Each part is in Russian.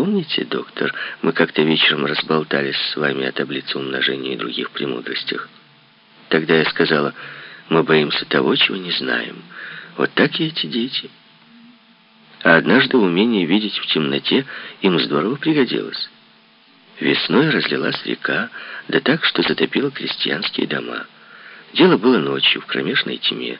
Помните, доктор, мы как-то вечером разболтались с вами о таблице умножения и других премудростях? Тогда я сказала, мы боимся того, чего не знаем. Вот так и эти дети. А однажды умение видеть в темноте им здорово пригодилось. Весной разлилась река, да так, что затопила крестьянские дома. Дело было ночью, в кромешной тьме.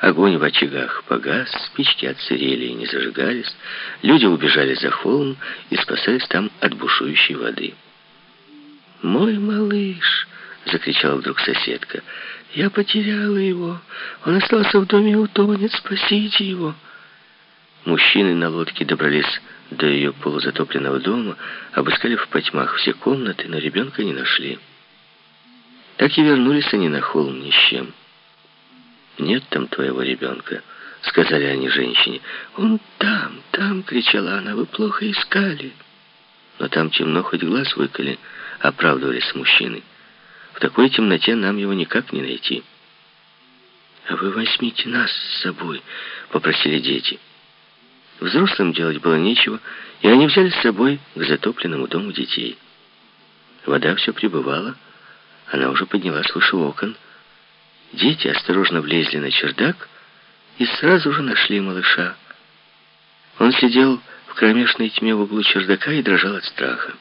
Огонь в очагах погас, спички отсырели и не зажигались. Люди убежали за холм и спасались там от бушующей воды. «Мой малыш!» — закричала вдруг соседка. «Я потеряла его. Он остался в доме и утонет. Спасите его!» Мужчины на лодке добрались до ее полузатопленного дома, обыскали в потьмах все комнаты, но ребенка не нашли. Так и вернулись они на холм ни с чем. «Нет там твоего ребенка», — сказали они женщине. «Он там, там!» — кричала она. «Вы плохо искали». «Но там темно, хоть глаз выколи», — оправдывались мужчины. «В такой темноте нам его никак не найти». «А вы возьмите нас с собой», — попросили дети. Взрослым делать было нечего, и они взяли с собой к затопленному дому детей. Вода все прибывала, она уже поднялась выше окон, Дети осторожно влезли на чердак и сразу же нашли малыша. Он сидел в кромешной тьме в углу чердака и дрожал от страха.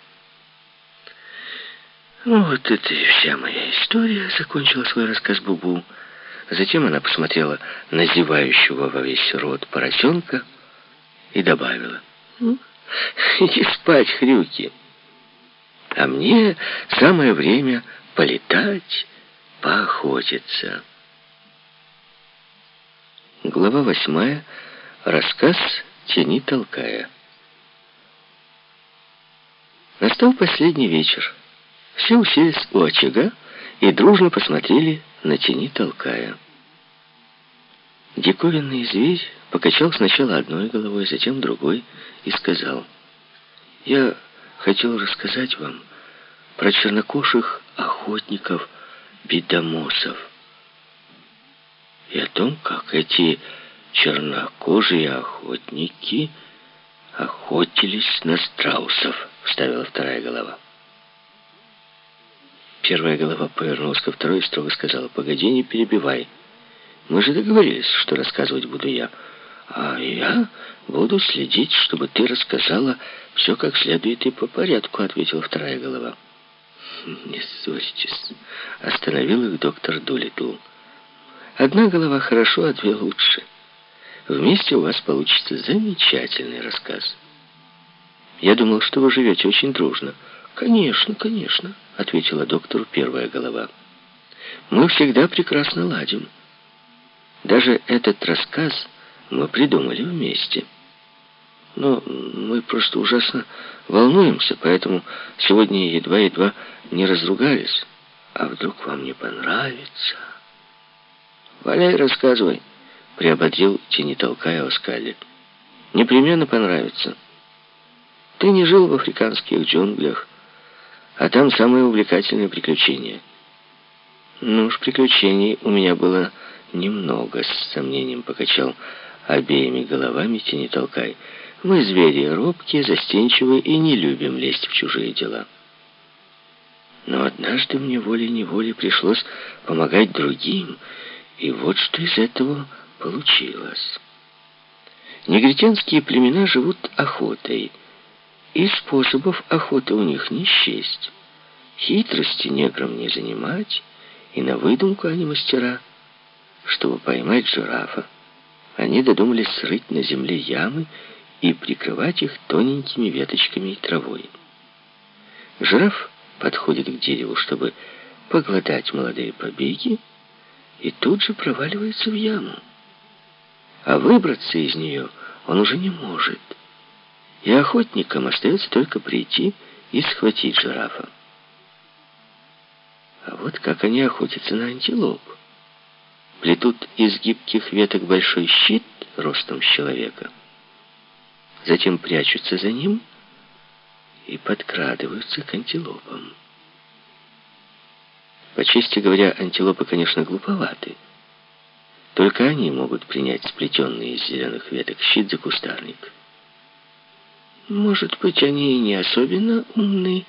«Ну, вот это и вся моя история», — закончила свой рассказ Бубу. Затем она посмотрела на зевающего во весь рот поросенка и добавила. «Ну, «Иди спать, хрюки. А мне самое время полетать» поохотиться. Глава восьмая. Рассказ «Тяни толкая». Настал последний вечер. Все уселись у очага и дружно посмотрели на «Тяни толкая». Диковинный зверь покачал сначала одной головой, затем другой и сказал, «Я хотел рассказать вам про чернокоших охотников, бедомосов. И о том, как эти чернокожие охотники охотились на страусов, вставила вторая голова. Первая голова повернулась ко второй и строго сказала, «Погоди, не перебивай. Мы же договорились, что рассказывать буду я. А я буду следить, чтобы ты рассказала все как следует и по порядку», — ответила вторая голова. «Не ссорьтесь», — остановил их доктор Дулитл. «Одна голова хорошо, а две лучше. Вместе у вас получится замечательный рассказ». «Я думал, что вы живете очень дружно». «Конечно, конечно», — ответила доктору первая голова. «Мы всегда прекрасно ладим. Даже этот рассказ мы придумали вместе». Но мы просто ужасно волнуемся, поэтому сегодня едва-едва не разругались. А вдруг вам не понравится? Валяй, рассказывай, приободрил, тени толкая Оскали. Непременно понравится. Ты не жил в африканских джунглях, а там самые увлекательные приключения. Ну уж, приключений у меня было немного, с сомнением покачал обеими головами тени толкай. Мы звери робкие, застенчивые и не любим лезть в чужие дела. Но однажды мне волей-неволей пришлось помогать другим, и вот что из этого получилось. Негритянские племена живут охотой, и способов охоты у них не счесть. Хитрости неграм не занимать, и на выдумку они мастера. Чтобы поймать жирафа, они додумались срыть на земле ямы и прикрывать их тоненькими веточками и травой. Жираф подходит к дереву, чтобы погладать молодые побеги, и тут же проваливается в яму. А выбраться из нее он уже не может. И охотникам остается только прийти и схватить жирафа. А вот как они охотятся на антилоп. Плетут из гибких веток большой щит ростом с человека — затем прячутся за ним и подкрадываются к антилопам. По чести говоря, антилопы, конечно, глуповаты. Только они могут принять сплетенный из зеленых веток щит за кустарник. Может быть, они и не особенно умны,